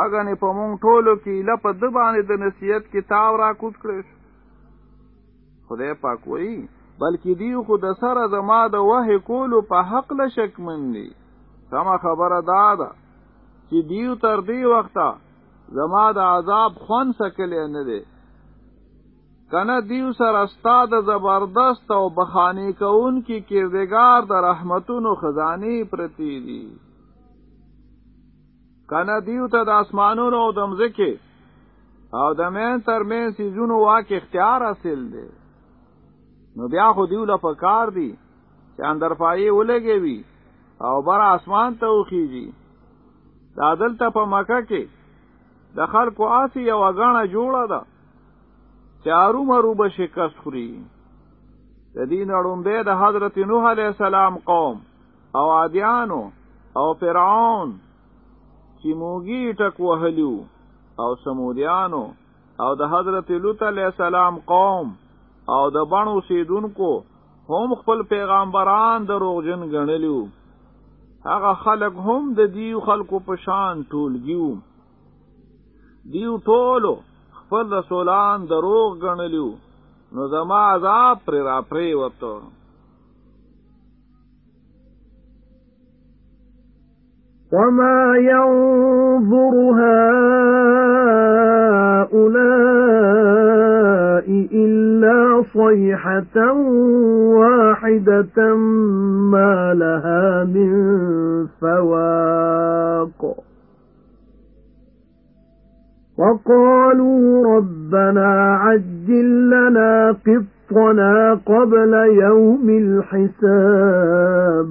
هغه په مونږ ټولو کې لپاره د باندې د نصیحت کتاب را کوت کړی خدای پاک وایي بلکې دی خو د سره زما د وحی کولو په حق له شک مندي سما خبره دا ده چې دیو تر دی وخته زما د عذاب خون سکلې نه دی. کنه دیو سره استاد زبردست او بخانی کون کی کردگار د رحمتونو خزانی پرتی دی کنه دیو ته د اسمانونو او د مځکه او د مین تر مین سیزونو واک اختیار حاصل دی. نو بیا خو دیو له پکار دی چې اندر پایې ولګي او بر اسمان ته وخیږي دا دلته په مکه کې د خلکو آسی یو غاڼه جوړه ده چارو مرو به شکست خوري. د دین اړومبه د حضرت نوح علیہ السلام قوم او عادیانو او فرعون چې موږی ټک وهلیو او سمودیانو او د حضرت لوط علیہ السلام قوم او د بڼو سیدونکو هم خپل پیغمبران دروغجن ګڼلیو. هغه خلق هم د دیو خلقو په شان ټولګیو. دیو ټولو خپل رسولان دروغ ګڼلیو. نو زما عذاب پر را پری وته وما ينظر هؤلاء إلا صيحة واحدة ما لها من فواق وقالوا ربنا عجل لنا قطنا قبل يوم الحساب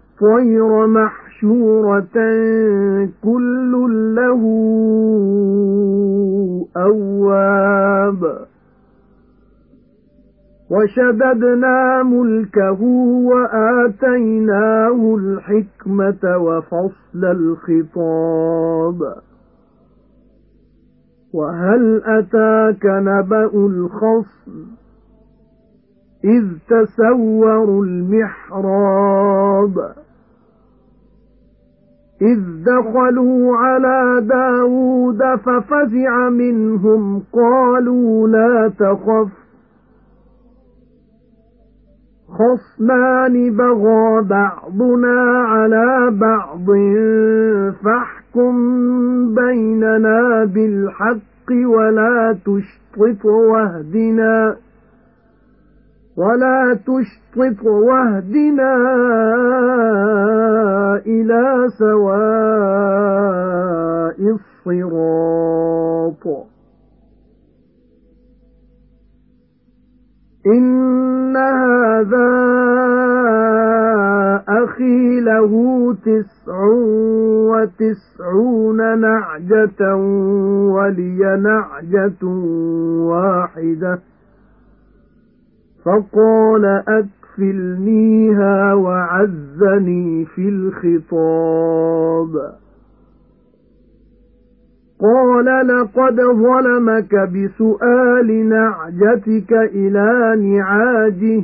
وَالطَّيْرَ مَحْشُورَةً كُلٌّ لَّهُ أَوَّابٌ. وَشَدَدْنَا مُلْكَهُ وَآتَيْنَاهُ الْحِكْمَةَ وَفَصْلَ الْخِطَابِ. وَهَلْ أَتَاكَ نَبَأُ الْخَصْمِ؟ إِذْ تَسَوَّرُوا الْمِحْرَابَ. إِذْ دَخَلُوا عَلَى دَاوُودَ فَفَزِعَ مِنْهُمْ قَالُوا لَا تَخَفْ خصمان بغى بعضنا على بعض فاحكم بيننا بالحق ولا تشطط واهدنا ولا تشطط واهدنا إلى سواء الصراط. إِنَّ هَذَا أَخِي لَهُ تِسْعٌ وَتِسْعُونَ نَعْجَةً وَلِيَ نَعْجَةٌ وَاحِدَةٌ. فَقَالَ أَكْفِلْنِيهَا وَعَزَّنِي فِي الْخِطَابِ قَالَ لَقَدْ ظَلَمَكَ بِسُؤَالِ نَعْجَتِكَ إِلَى نِعَاجِهِ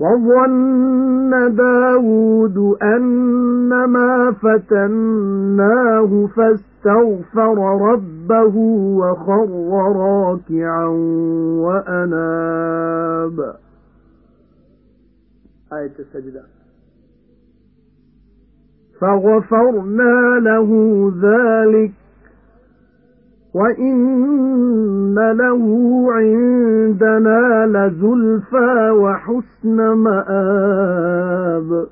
وَظَنَّ دَاوُودُ أَنَّمَا فَتَنَّاهُ فَاسْتَغْفَرَ رَبَّهُ وَخَرَّ رَاكِعًا وَأَنَابَ. آية السجدة. فَغَفَرْنَا لَهُ ذَلِكَ وَإِنَّ لَهُ عِندَنَا لَزُلْفَى وَحُسْنَ مَآبٍ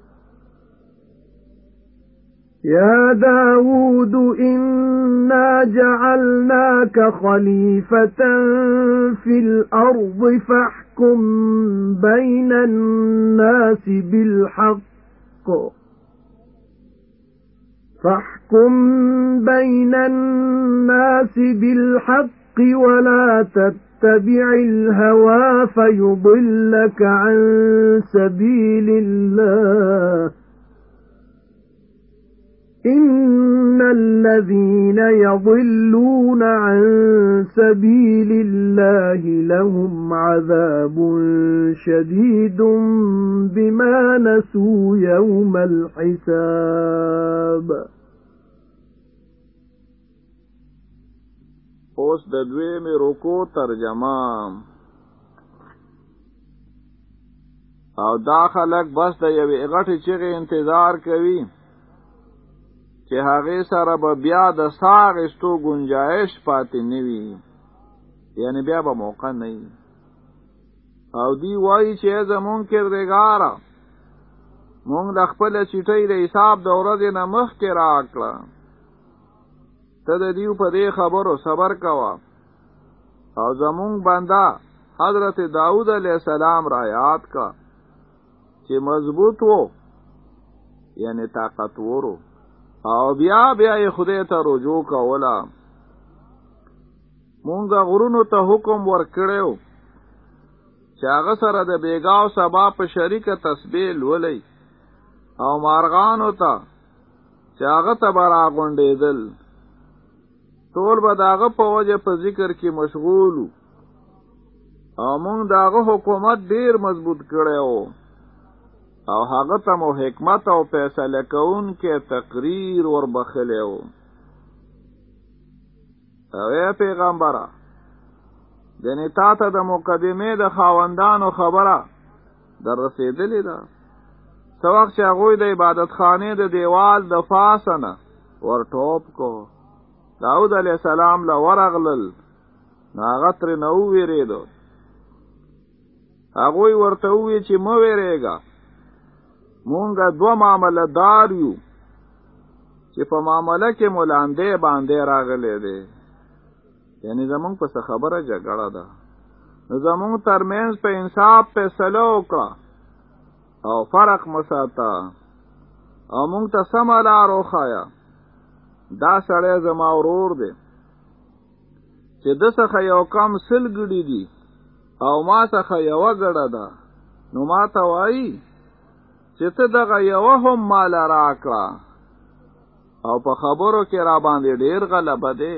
يَا دَاوُودُ إِنَّا جَعَلْنَاكَ خَلِيفَةً فِي الْأَرْضِ فَاحْكُم بَيْنَ النَّاسِ بِالْحَقِّ فَاحْكُم بَيْنَ النَّاسِ بِالْحَقِّ وَلَا تَتَّبِعِ الْهَوَى فَيُضِلَّكَ عَن سَبِيلِ اللَّهِ. إِنَّ الَّذِينَ يَضِلُّونَ عَن سَبِيلِ اللَّهِ لَهُمْ عَذَابٌ شَدِيدٌ بِمَا نَسُوا يَوْمَ الْحِسَابِ. اوس د دویمې رکو ترجمه. أو دا خلک بس د یوې غټې چغې انتظار کوي. چې هغه سره به بیا د ساغستو گنجائش پاتې نوي یعنی بیا به موقع نه او دی وایي چې زمون کردګارا مونږ د خپل چټۍ د حساب د ورځې نه مخکې راکړه. ته د دیو په دې خبرو صبر کوا او زمون بندا حضرت داود علیہ السلام را یاد کا چې مضبوط وو یعنی طاقتور وو او بیا بیا یې خدای ته رجوع کولا مونږ غرونو ته حکم ورکړیو چې هغه سره د بیگاو سبا په شریکه تسبیح لولې او مارغانو ته چې هغه ته برا غونډېدل ټول به داغه په وجه په ذکر کې مشغول او مونږ داغه حکومت ډیر مضبوط کړو او هغه ته مو حکمت او فیصله کون کې تقریر ور بخلیو او پیغمبره دنه تا ته د مقدمه د خاوندانو خبره در رسیدلې ده. وخت چې هغه د عبادت خانه د دیوال د فاسنه ور ټوپ کو داود علی السلام له ورغلل ناغتر نو ویریدو هغه ورته وی چې مو ویریږي مونږه دو معامله دار یو چې په معامله کې مولاندې باندې راغلي دي. یعنی زمونږ په خبره جګړه ده؟ زمونږ ترمنځ په انصاف فیصله وکړه او فرق مساته او مونږ ته سم لار وښایه دا سړی زما ورور دی چې ده څخه یو کم سل ګړي دي او ما څخه یو ګړه ده. نو ما ته وایي چې ته دغه یو هم مال راکړه. او په خبرو کې را باندې ډیر غلبه ده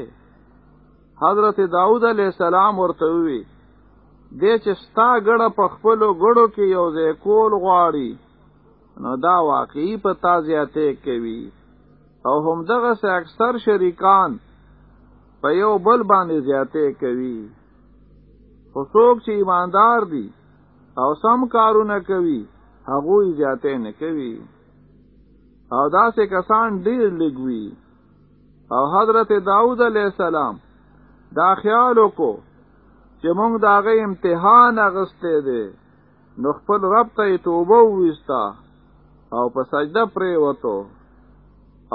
حضرت داود علیہ السلام ورته وی دې چې ستا ګړه په خپل ګړو کې یو ځای کول غواړي نو دا واقعي په تازیاته کوي. او هم دغسې اکثر شریکان په یو بل باندې زیاته کوي. خو څوک چې ایماندار دي او سم کارونه کوي هغه زیاتې نه کوي. او داسې کسان ډیر لږ وي او حضرت داود علیہ السلام دا خیال وکړو چې موږ د هغه امتحان اخیستی دی نو خپل رب ته توبه وستا او په سجده پرې وته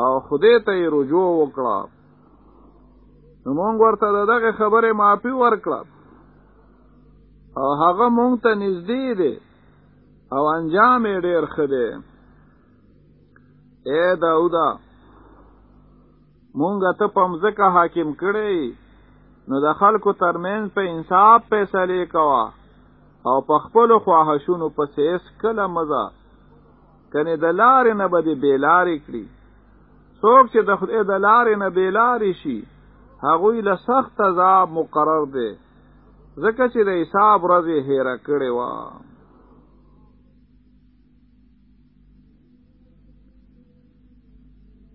او خدای ته رجوع وکړه. نو موږ ورته دغه خبره معافي ورکړه. او هغه مونږ ته نږدې دی او انجام یې ډیر ښه ده اے داودا مونږ ته پمزکه حاکم کړی نو د خلکو ترمنځ په انصاف فیصله کوا او په خپل خواهشونو په سیس کله مزه کنه د لارې نه بده بیلاری کړی څوک چې د خدای د لارې نه بیلاری شي هغه له سخت عذاب مقرر دی. ځکه چې د حساب ورځې هېره کړې و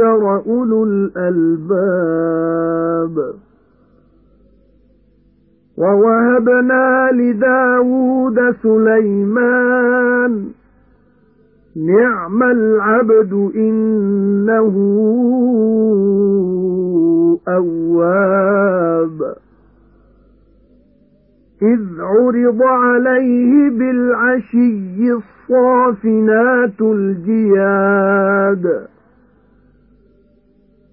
وَلِيَتَذَكَّرَ أُولُو الْأَلْبَابِ وَوَهَبْنَا لِدَاوُودَ سُلَيْمَانَ نِعْمَ الْعَبْدُ إِنَّهُ أَوَّابٌ إِذْ عُرِضَ عَلَيْهِ بِالْعَشِيِّ الصَّافِنَاتُ الْجِيَادُ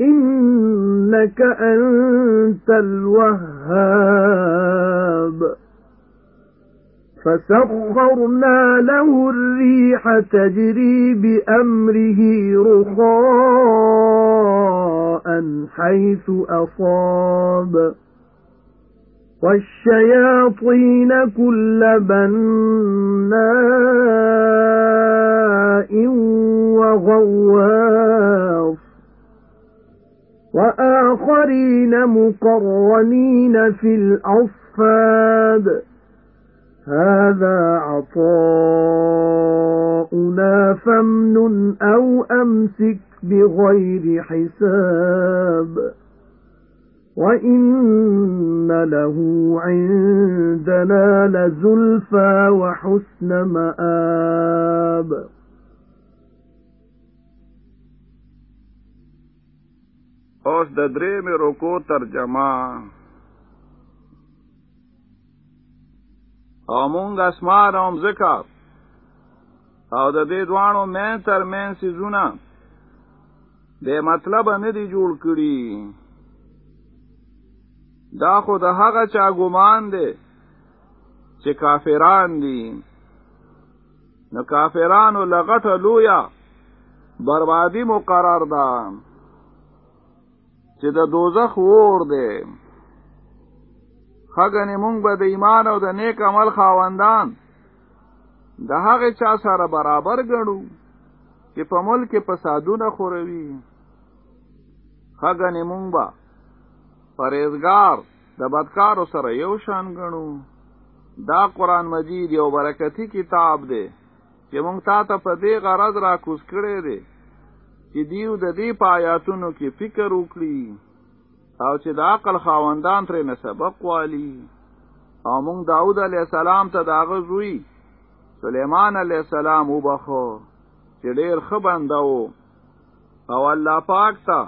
إِنَّكَ أَنتَ الْوَهَّابُ. فَسَخَّرْنَا لَهُ الرِّيحَ تَجْرِي بِأَمْرِهِ رُخَاءً حَيْثُ أَصَابَ. وَالشَّيَاطِينَ كُلَّ بَنَّاءٍ وَغَوَّاصٍ. وَآخَرِينَ مُقَرَّنِينَ فِي الْأَصْفَادِ. هَذَا عَطَاؤُنَا فَامْنُنْ أَوْ أَمْسِكْ بِغَيْرِ حِسَابٍ. وَإِنَّ لَهُ عِندَنَا لَزُلْفَى وَحُسْنَ مَآبٍ. اوس د درې مې رکو ترجمه. او مونږ اسمان او مزکا او د دې دوانو مې تر مې سيزونه د مطلب نه دی جوړ کړی دا خو د هغه چا ګمان دی چې کافران دي. نو کافرانو لغته لویا بربادی مقرر ده چې د دوزخ ور دی. خګنې مونږ به د ایمان او د نیک عمل خاوندان. د هغه چا سره برابر ګڼو چې په ملک فسادونه خوروي. خګنې مونږ به پرهیزګار د بدکارو سره یو شان ګڼو. دا قران مجید یو برکتی کتاب دی چې مونږ تا ته په دې غرض را کوز کړی دی چې دیو د دې پایاتونو کې فکر وکړي او چې د عقل خاوندان ترې نه سبق والی. او موږ داوود علیه السلام ته داغه زوی سلیمان علیه السلام وبخو چې ډېر ښه بنده وو او الله پاک ته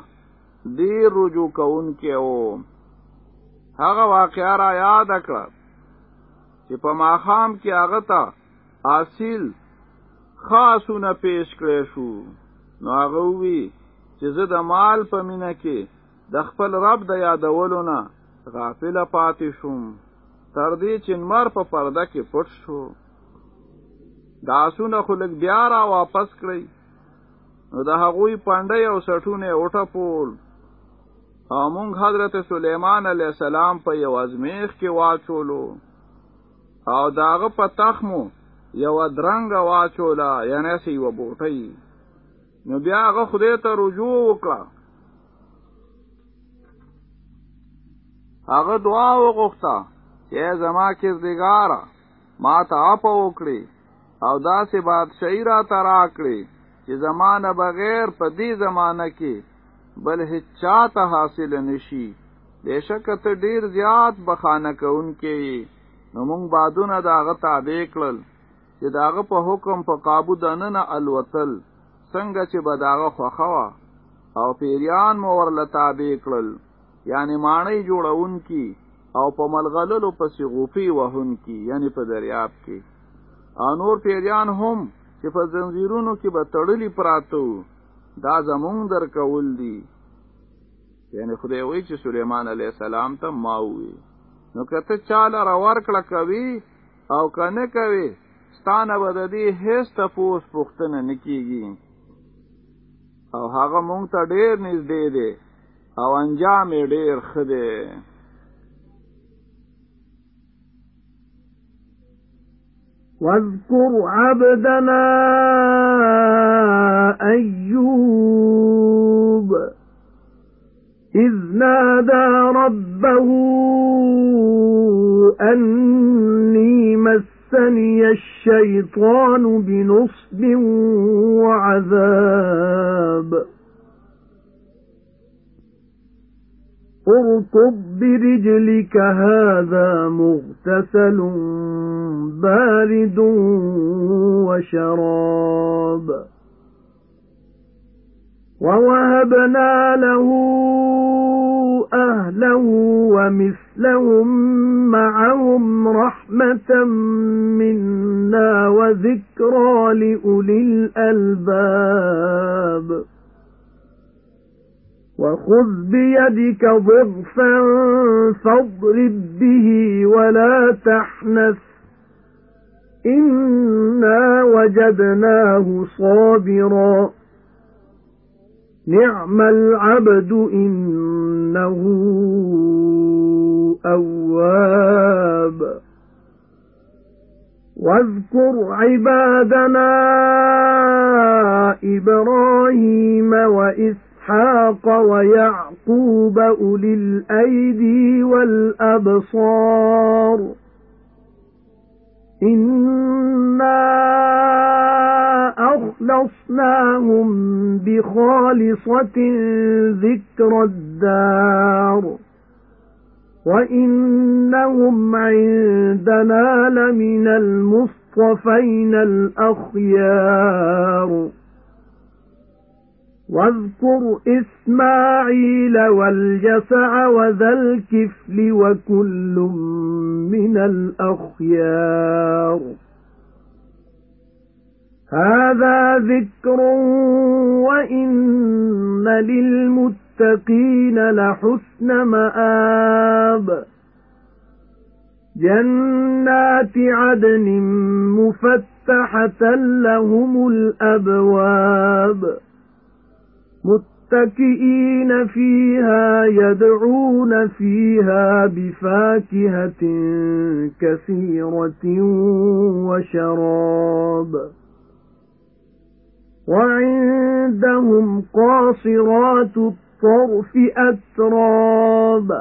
ډېر رجوع کوونکی وو هغه واقعا را یاد کړه چې په ماخام کې هغه ته اصل خاصونه پیش کړی شو نو هغه وی چې زه د مال په مینه کې د خپل رب د یادولو نه غافل پاتې شوم. تر دې چې نمر په پرده کې پټ شو. دا سونه خلک بیا را واپس کړی نو د هغوی پانډي او سټونه اوټه پول. او مونږ حضرت سلیمان علیه السلام په یو ازمیخ کې واچولو. او داغه په تخمو یو درنګ واچولا یعنی سی و بوټي نو بیا هغه خدای ته رجوع وکړه. هغه دعا وغوښته چې زما کې زګارا ما ته اپ وکړي او داسې بادشاہي را ترا کړی چې زمانه بغیر په دې زمانه کې بل هیڅ چاته حاصل نشي بشک ته ډیر زیات بخانه کوونکې نو مونږ بادونه داغه تابع کړل چې داغه په حکم په قابو دننه الوتل څنګه چې بداغه خوخوا او پیریان مو ورله تابع کړل یعنی مانای جوړون کی او په ملغللو پسې غوپی وهون کی یعنی په دریاب کې. او نور پیریان هم چې په زنجیرونو کې به تړلی پراتو دا زمون در کول دي. یعنی خدای وی چې سليمان عليه السلام ته ماوي نو کته چاله راور کړه کوي او کنه کوي ستانه به د دې هیڅ تفوس پوښتنه نکېږي أو هغه مونږ ته ډېر نږدې دی أو انجام یې ډېر ښه دی. واذكر عبدنا أيوب إذ نادى ربه أني مسني الشيطان بنصب وعذاب. اركض برجلك هذا مغتسل بارد وشراب. ووهبنا له أهله ومثلهم معهم رحمة منا وذكرى لأولي الألباب. وَخُذْ بِيَدِكَ ضِغْثًا فَاضْرِب بِّهِ وَلَا تَحْنَثْ. إِنَّا وَجَدْنَاهُ صَابِرًا. نِعْمَ الْعَبْدُ إِنَّهُ أَوَّابٌ. وَاذْكُرْ عِبَادَنَا إِبْرَاهِيمَ وَإِسْحَاقَ إِسْحَاقَ وَيَعْقُوبَ أُولِي الْأَيْدِي وَالْأَبْصَارِ. إِنَّا أَخْلَصْنَاهُمْ بِخَالِصَةٍ ذِكْرَى الدَّارِ وَإِنَّهُمْ عِندَنَا لَمِنَ الْمُصْطَفَيْنَ الْأَخْيَارِ وَاذْكُرْ إِسْمَاعِيلَ وَالْيَسَعَ وَذَا الْكِفْلِ وَكُلٌّ مِنَ الْأَخْيَارِ. هَذَا ذِكْرٌ وَإِنَّ لِلْمُتَّقِينَ لَحُسْنَ مَآبٍ. جَنَّاتِ عَدْنٍ مُفَتَّحَةً لَهُمُ الْأَبْوَابُ. مُتَّكِئِينَ فِيهَا يَدْعُونَ فِيهَا بِفَاكِهَةٍ كَثِيرَةٍ وَشَرَابٍ. وَعِندَهُمْ قَاصِرَاتُ الطَّرْفِ أَتْرَابٌ.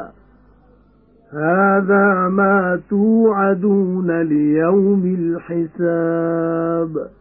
هَذَا مَا تُوعَدُونَ لِيَوْمِ الْحِسَابِ.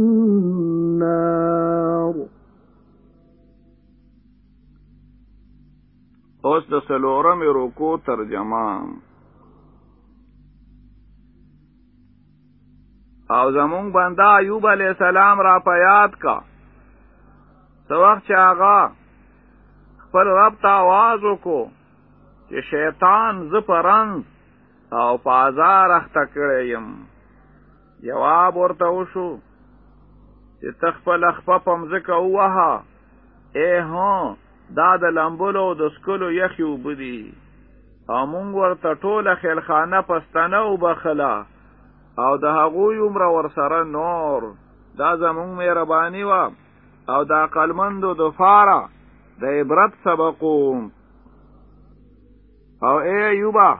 د سلورم رکو ترجمه او زمون بنده ایوب علی السلام را پیاد کا سو وخت چې هغه خپل رب ته आवाज وکړو چې شیطان ز پرنس او پازار اخته کړی یم جواب ورته وشو چې تخپل خپه پمزکه ووها اے هو دا د لمبلو د سکلو یخي وبدي او مونږ ورته ټوله خیلخانه پستانه وبخلا او د هغوی عمر ورسره نور. دا زمونږ مهرباني وا او دا قلمندو د فاره د عبرت سبقو او اے ایوبا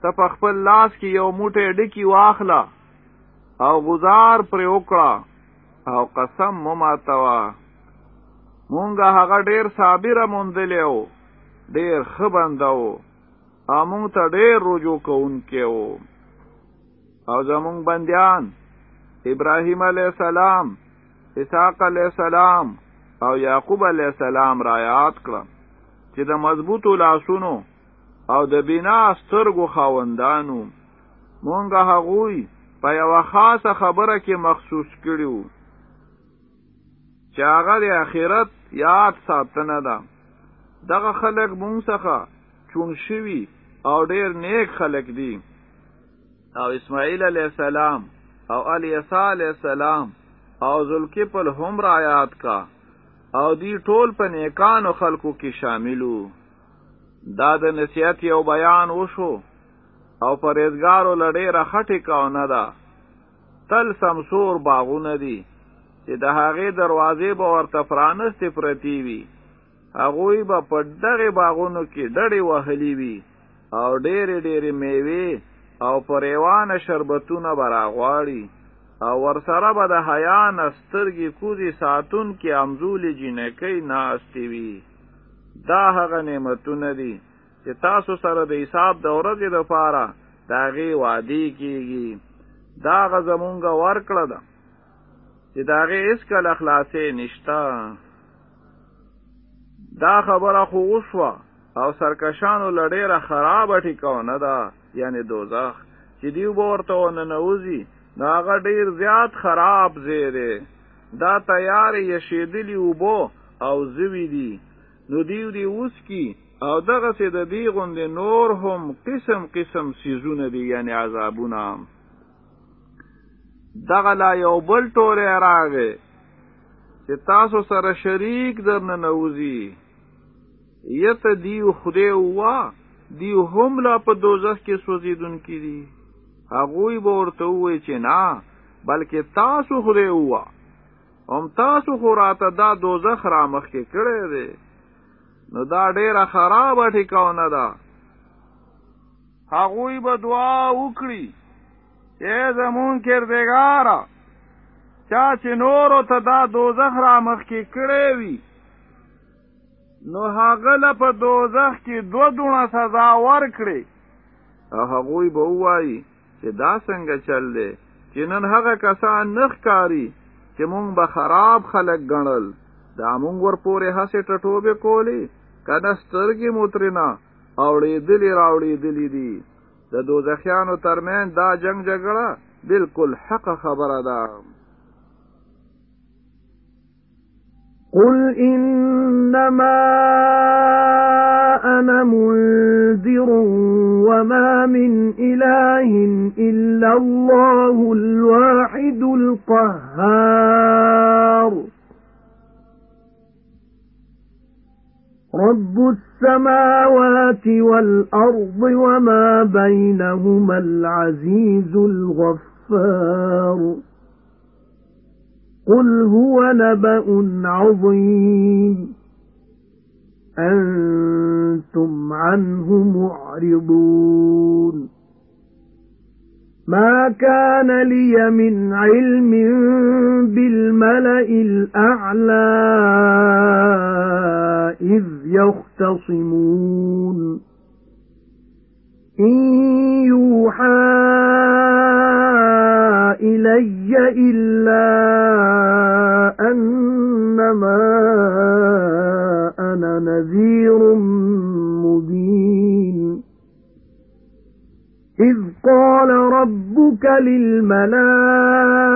ته په خپل لاس کې یو موټی ډکی واخله. او گزار پر وکړه. او قسم مو ماتوا مونږه هغه ډیر صابره مونډلې او ډیر خبندو او مونږ ته ډیر رجوع کوونکې وو او زمونږ بندیان ابراهیم علیه السلام اسحاق علیه السلام او یعقوب علیه السلام را یاد کړه چې د مضبوطو لاسونو او د بنا سترګو خاوندانو مونږه هغوی په یو خاصه خبره کې مخصوص کړیو چې هغه د آخرت یاد ساتنه ده. دغه خلک مونږ څخه چون شوي او ډیر نیک خلک دي. او اسماعیل علی السلام او الیسا علی السلام او ذوالکفل هم را یاد کا. او دی ټول په نیکانو خلکو کې شاملو دا د نصیحت یو بیان وشو او پرېزګارو لړې راخټې کاو نه ده. تل سمسور باغونه دي چې د هغې دروازې به ورته پرانستې پرتی وي هغوی به په دغې باغونو کې ډډې وهلې وي او ډېرې ډېرې میوې او پریوانه شربتونه به راغواړي. او ورسره به د حیا نسترګې کوزي ساتون کې امزولې جنکۍ ناستې وي. دا هغه نعمتونه دي چې تاسو سره د حساب د ورځې لپاره دا غي وادي کیږي. دا غ زمونږه ورکړه ده چې دا غي اس کله اخلاصې نشتا. دا خبره خو وشوه او سرکشانو لډیره خراب ټیکاو نه ده. یعنی دوزخ. چې دیو ورته وننوزي نو هغه ډیر زیات خراب زیره دا تیار یشیدلی وبو او زوی دی نو دیو دی اوس کی. او دغه سي د دی غوندې نور هم قسم قسم سيزونه دي یعنی عذابونه دغه لا یو بل ټوره راغې چې تاسو سره شریک درنه نوځي. یت دیو خدای وا دیو هم لا په دوزخ کې سوزیدون کی دي هغه به ورته وای چې نه بلکې تاسو خدای وا هم تاسو خو راته دا دوزخ را مخ کې کړی دی. نو دا ډیره خراب ټیکاو نه ده. هغوی به دعا وکړي چې زمون کردګارا چا چې نورو ته دا دوزخ را مخ کې کړی وي نو هغه له په دوزخ کې دو دونه سزا ورکړي. او هغوی به وایي چې دا څنګه چل دی چې نن هغه کسان نخ کاری چې مونږ به خراب خلک ګڼل. دا مونږ ورپورې هسې ټټوبې کولی کنه سترګې موترینا اوړې دلی راوړې دلی دي د دوزخیانو ترمن دا جنگ جګړه بالکل حق خبره ده. قُلْ إِنَّمَا أَنَا مُنذِرٌ وَمَا مِنْ إِلَٰهٍ إِلَّا اللَّهُ الْوَاحِدُ الْقَهَّارُ. رَبُّ السَّمَاوَاتِ وَالْأَرْضِ وَمَا بَيْنَهُمَا الْعَزِيزُ الْغَفَّارُ. قُلْ هُوَ نَبَأٌ عَظِيمٌ. أَنْتُمْ عَنْهُ مُعْرِضُونَ. مَا كَانَ لِيَ مِنْ عِلْمٍ بِالْمَلَإِ الْأَعْلَى إِذْ يَخْتَصِمُونَ. إِنْ يُوحَى إِلَيَّ إِلَّا أَنَّمَا أَنَا نَذِيرٌ مُبِينٌ. إِذْ قَالَ رَبُّكَ لِلْمَلَائِكَةِ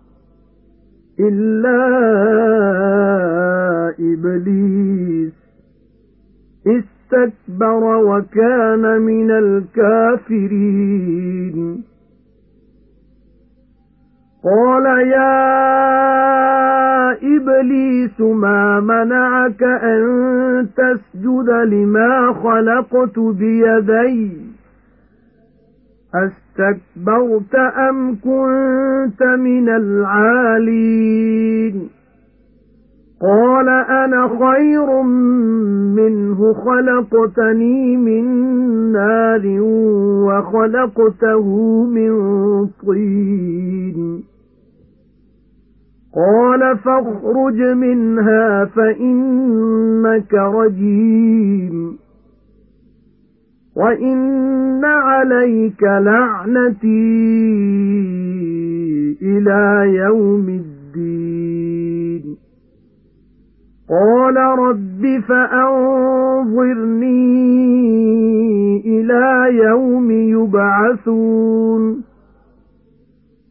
إِلَّا إِبْلِيسَ. اسْتَكْبَرَ وَكَانَ مِنَ الْكَافِرِينَ. قَالَ يَا إِبْلِيسُ مَا مَنَعَكَ أَن تَسْجُدَ لِمَا خَلَقْتُ بِيَدَيَّ؟ أَسْتَكْبَرْتَ أَمْ كُنتَ مِنَ الْعَالِينَ؟ قَالَ أَنَا خَيْرٌ مِنْهُ خَلَقْتَنِي مِنْ نَارٍ وَخَلَقْتَهُ مِنْ طِينٍ. قَالَ فَاخْرُجْ مِنْهَا فَإِنَّكَ رَجِيمٌ. وَإِنَّ عَلَيْكَ لَعْنَتِي إِلَى يَوْمِ الدِّينِ قَالَ رَبِّ فَأَنظِرْنِي إِلَى يَوْمِ يُبْعَثُونَ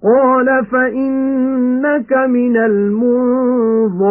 قَالَ فَإِنَّكَ مِنَ الْمُنظَرِينَ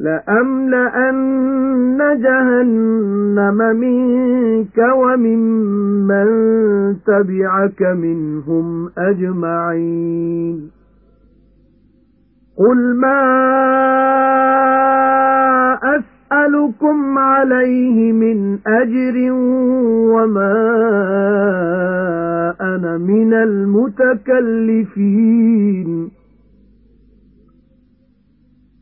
لَأَمْلَأَنَّ جَهَنَّمَ مِنكَ وَمِمَّن تَبِعَكَ مِنْهُمْ أَجْمَعِينَ. قُلْ مَا أَسْأَلُكُمْ عَلَيْهِ مِنْ أَجْرٍ وَمَا أَنَا مِنَ الْمُتَكَلِّفِينَ.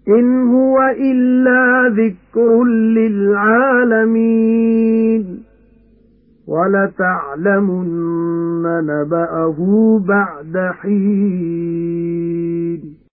إِنْ هُوَ إِلَّا ذِكْرٌ لِلْعَالَمِينَ وَلَتَعْلَمُنَّ نَبَأَهُ بَعْدَ حِينٍ